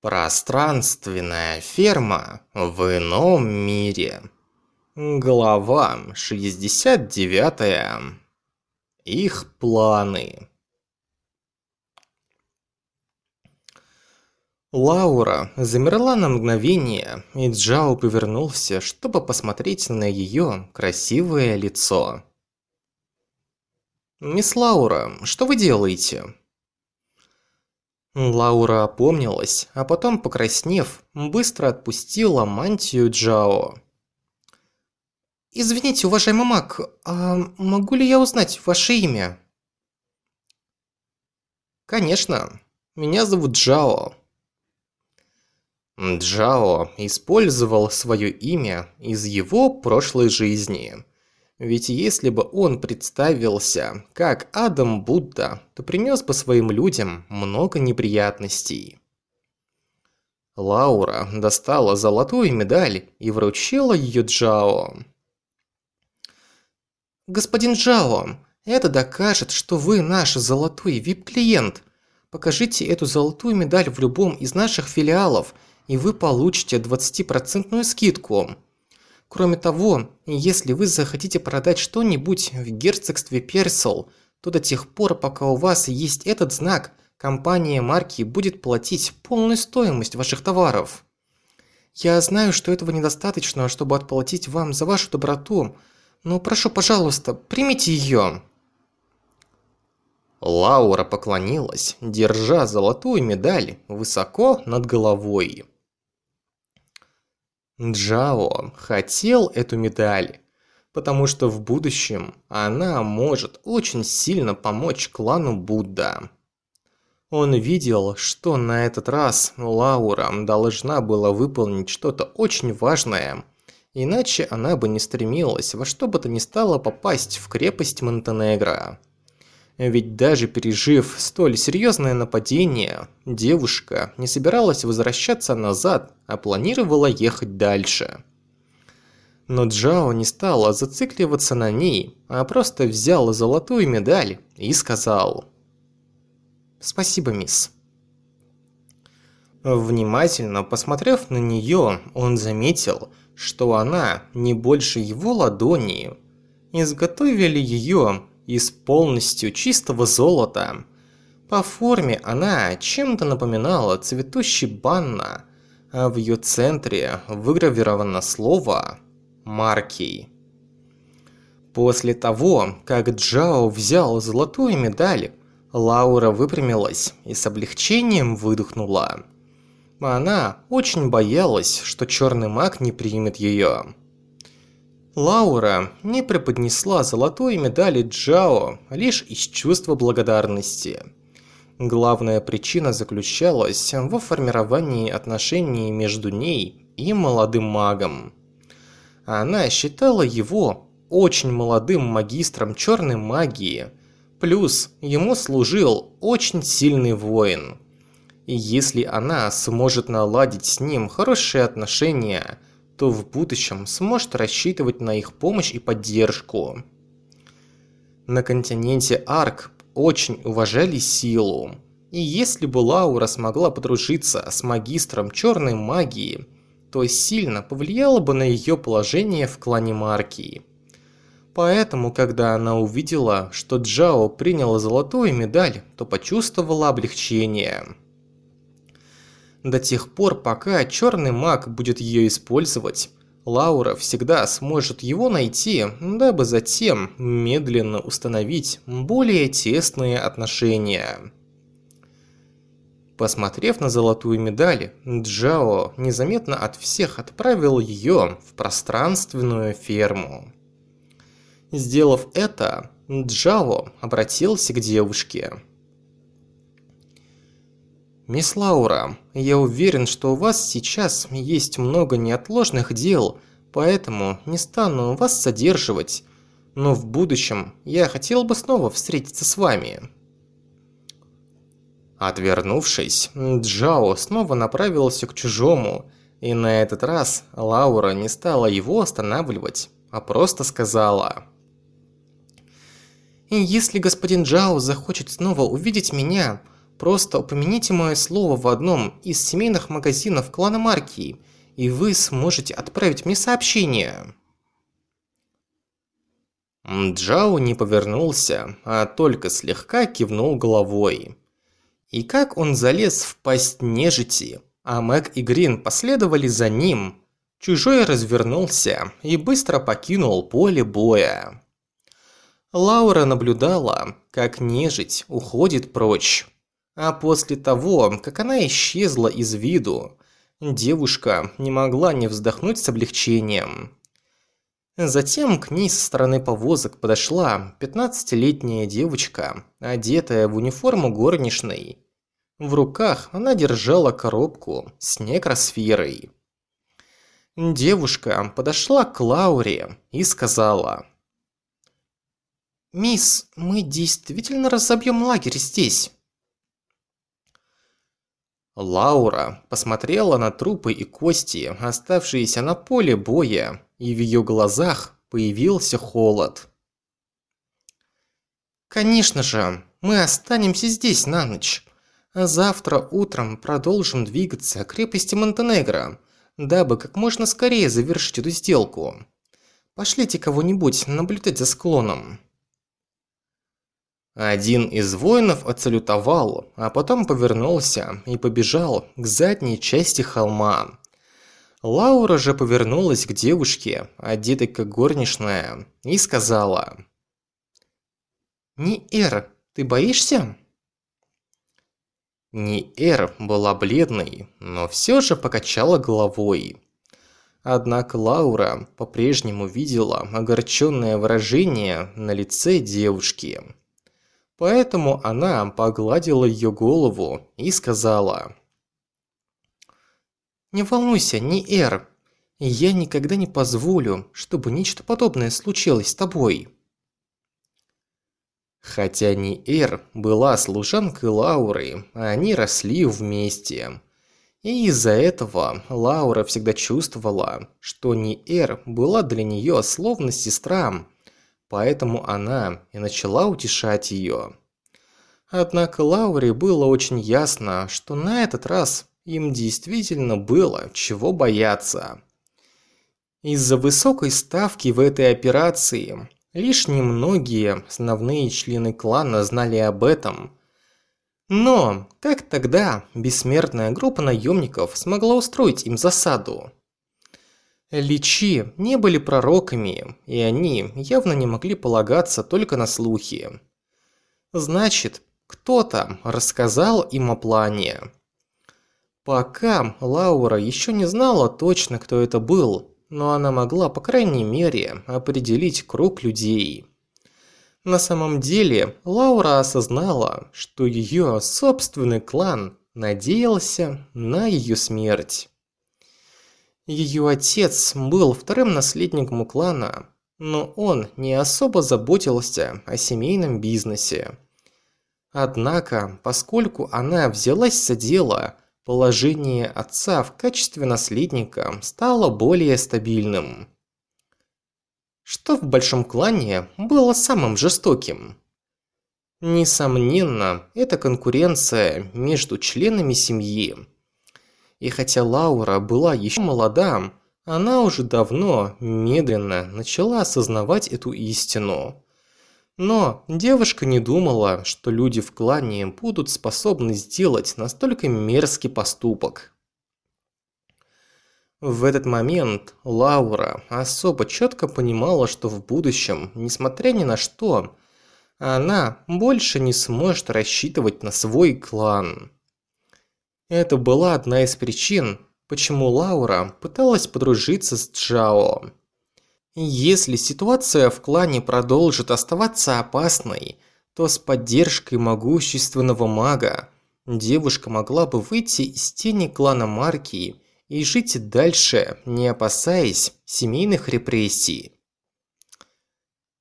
Пространственная ферма в ином мире. Глава 69. Их планы. Лаура замерла на мгновение, и Джао повернулся, чтобы посмотреть на ее красивое лицо. «Мисс Лаура, что вы делаете?» Лаура опомнилась, а потом, покраснев, быстро отпустила мантию Джао. «Извините, уважаемый маг, а могу ли я узнать ваше имя?» «Конечно. Меня зовут Джао». Джао использовал свое имя из его прошлой жизни. Ведь если бы он представился как Адам Будда, то принес бы своим людям много неприятностей. Лаура достала золотую медаль и вручила ее Джао. «Господин Джао, это докажет, что вы наш золотой VIP-клиент. Покажите эту золотую медаль в любом из наших филиалов, и вы получите 20% скидку». Кроме того, если вы захотите продать что-нибудь в герцогстве Персел, то до тех пор, пока у вас есть этот знак, компания марки будет платить полную стоимость ваших товаров. Я знаю, что этого недостаточно, чтобы отплатить вам за вашу доброту, но прошу, пожалуйста, примите ее. Лаура поклонилась, держа золотую медаль высоко над головой. Джао хотел эту медаль, потому что в будущем она может очень сильно помочь клану Будда. Он видел, что на этот раз Лаура должна была выполнить что-то очень важное, иначе она бы не стремилась во что бы то ни стало попасть в крепость Монтенегро. Ведь даже пережив столь серьезное нападение, девушка не собиралась возвращаться назад, а планировала ехать дальше. Но Джао не стала зацикливаться на ней, а просто взял золотую медаль и сказал «Спасибо, мисс». Внимательно посмотрев на нее, он заметил, что она не больше его ладони. Изготовили ее из полностью чистого золота. По форме она чем-то напоминала цветущий банна, а в ее центре выгравировано слово «Маркий». После того, как Джао взял золотую медаль, Лаура выпрямилась и с облегчением выдохнула. Она очень боялась, что черный маг не примет ее. Лаура не преподнесла золотой медали Джао лишь из чувства благодарности. Главная причина заключалась во формировании отношений между ней и молодым магом. Она считала его очень молодым магистром черной магии, плюс ему служил очень сильный воин. И если она сможет наладить с ним хорошие отношения – то в будущем сможет рассчитывать на их помощь и поддержку. На континенте Арк очень уважали силу, и если бы Лаура смогла подружиться с магистром черной магии, то сильно повлияло бы на ее положение в клане Маркии. Поэтому, когда она увидела, что Джао принял золотую медаль, то почувствовала облегчение до тех пор, пока черный маг будет ее использовать. Лаура всегда сможет его найти, дабы затем медленно установить более тесные отношения. Посмотрев на золотую медаль, Джао незаметно от всех отправил ее в пространственную ферму. Сделав это, Джао обратился к девушке. «Мисс Лаура, я уверен, что у вас сейчас есть много неотложных дел, поэтому не стану вас задерживать. Но в будущем я хотел бы снова встретиться с вами». Отвернувшись, Джао снова направился к чужому, и на этот раз Лаура не стала его останавливать, а просто сказала... «Если господин Джао захочет снова увидеть меня, Просто упомяните мое слово в одном из семейных магазинов клана Марки, и вы сможете отправить мне сообщение. Джао не повернулся, а только слегка кивнул головой. И как он залез в пасть нежити, а Мэг и Грин последовали за ним, чужой развернулся и быстро покинул поле боя. Лаура наблюдала, как нежить уходит прочь. А после того, как она исчезла из виду, девушка не могла не вздохнуть с облегчением. Затем к ней со стороны повозок подошла 15-летняя девочка, одетая в униформу горничной. В руках она держала коробку с некросферой. Девушка подошла к Лауре и сказала. «Мисс, мы действительно разобьем лагерь здесь?» Лаура посмотрела на трупы и кости, оставшиеся на поле боя, и в ее глазах появился холод. «Конечно же, мы останемся здесь на ночь, а завтра утром продолжим двигаться к крепости Монтенегро, дабы как можно скорее завершить эту сделку. Пошлите кого-нибудь наблюдать за склоном». Один из воинов отсалютовал, а потом повернулся и побежал к задней части холма. Лаура же повернулась к девушке, одетой как горничная, и сказала. «Ниэр, ты боишься?» Ниэр была бледной, но все же покачала головой. Однако Лаура по-прежнему видела огорченное выражение на лице девушки. Поэтому она погладила ее голову и сказала. «Не волнуйся, не Эр. Я никогда не позволю, чтобы нечто подобное случилось с тобой». Хотя Ниэр была служанкой Лауры, они росли вместе. И из-за этого Лаура всегда чувствовала, что Ниэр была для нее словно сестра, Поэтому она и начала утешать ее. Однако Лауре было очень ясно, что на этот раз им действительно было чего бояться. Из-за высокой ставки в этой операции лишь немногие основные члены клана знали об этом. Но как тогда бессмертная группа наемников смогла устроить им засаду? Личи не были пророками, и они явно не могли полагаться только на слухи. Значит, кто-то рассказал им о плане. Пока Лаура еще не знала точно, кто это был, но она могла, по крайней мере, определить круг людей. На самом деле, Лаура осознала, что ее собственный клан надеялся на ее смерть. Ее отец был вторым наследником клана, но он не особо заботился о семейном бизнесе. Однако, поскольку она взялась за дело, положение отца в качестве наследника стало более стабильным. Что в большом клане было самым жестоким? Несомненно, это конкуренция между членами семьи. И хотя Лаура была еще молода, она уже давно, медленно начала осознавать эту истину. Но девушка не думала, что люди в клане будут способны сделать настолько мерзкий поступок. В этот момент Лаура особо четко понимала, что в будущем, несмотря ни на что, она больше не сможет рассчитывать на свой клан. Это была одна из причин, почему Лаура пыталась подружиться с Джао. Если ситуация в клане продолжит оставаться опасной, то с поддержкой могущественного мага девушка могла бы выйти из тени клана Марки и жить дальше, не опасаясь семейных репрессий.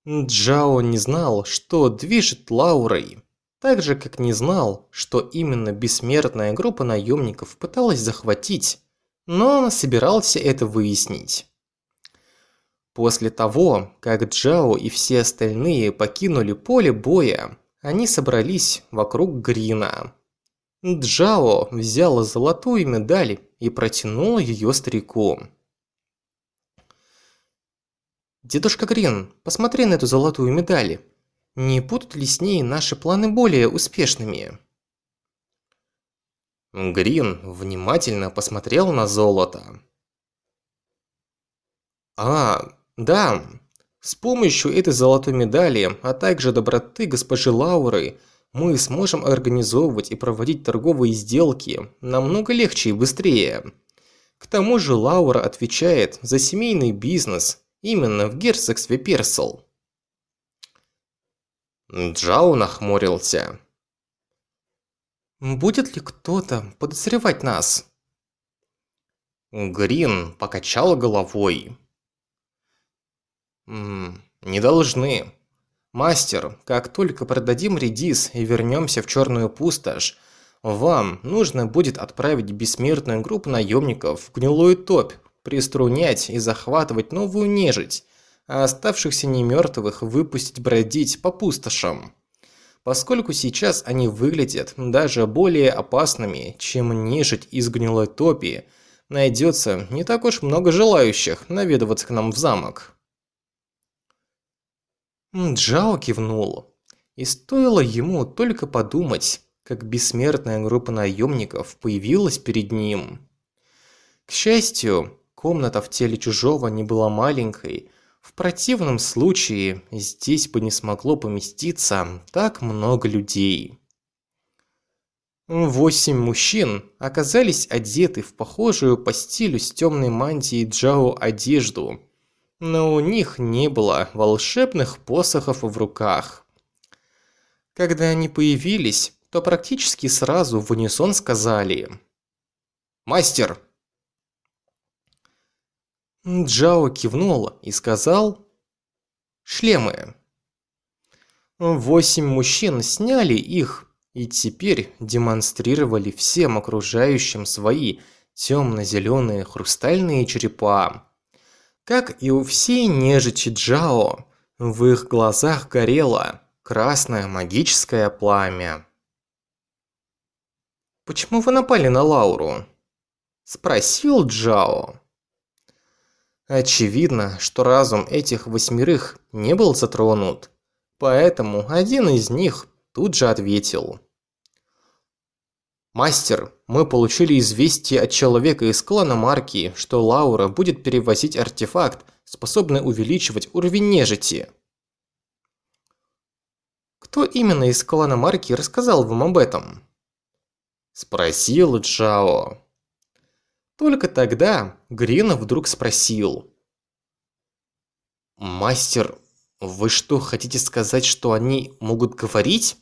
Джао не знал, что движет Лаурой. Так же, как не знал, что именно бессмертная группа наемников пыталась захватить, но собирался это выяснить. После того, как Джао и все остальные покинули поле боя, они собрались вокруг Грина. Джао взял золотую медаль и протянул ее старику. «Дедушка Грин, посмотри на эту золотую медаль. Не будут ли с ней наши планы более успешными?» Грин внимательно посмотрел на золото. «А, да, с помощью этой золотой медали, а также доброты госпожи Лауры, мы сможем организовывать и проводить торговые сделки намного легче и быстрее. К тому же Лаура отвечает за семейный бизнес именно в герцогстве Персел. Джао нахмурился. «Будет ли кто-то подозревать нас?» Грин покачал головой. «М «Не должны. Мастер, как только продадим редис и вернемся в Черную пустошь, вам нужно будет отправить бессмертную группу наемников в гнилую топь, приструнять и захватывать новую нежить, а оставшихся немертвых выпустить бродить по пустошам. Поскольку сейчас они выглядят даже более опасными, чем нежить из гнилой топи, найдется не так уж много желающих наведываться к нам в замок. Джао кивнул. И стоило ему только подумать, как бессмертная группа наемников появилась перед ним. К счастью, комната в теле чужого не была маленькой. В противном случае здесь бы не смогло поместиться так много людей. Восемь мужчин оказались одеты в похожую по стилю с темной мантией Джао одежду – но у них не было волшебных посохов в руках. Когда они появились, то практически сразу в унисон сказали «Мастер!». Джао кивнул и сказал «Шлемы». Восемь мужчин сняли их и теперь демонстрировали всем окружающим свои темно-зеленые хрустальные черепа. Как и у всей нежити Джао, в их глазах горело красное магическое пламя. «Почему вы напали на Лауру?» – спросил Джао. Очевидно, что разум этих восьмерых не был затронут, поэтому один из них тут же ответил. «Мастер, мы получили известие от человека из клана Марки, что Лаура будет перевозить артефакт, способный увеличивать уровень нежити». «Кто именно из клана Марки рассказал вам об этом?» Спросил Джао. Только тогда Грина вдруг спросил. «Мастер, вы что, хотите сказать, что они могут говорить?»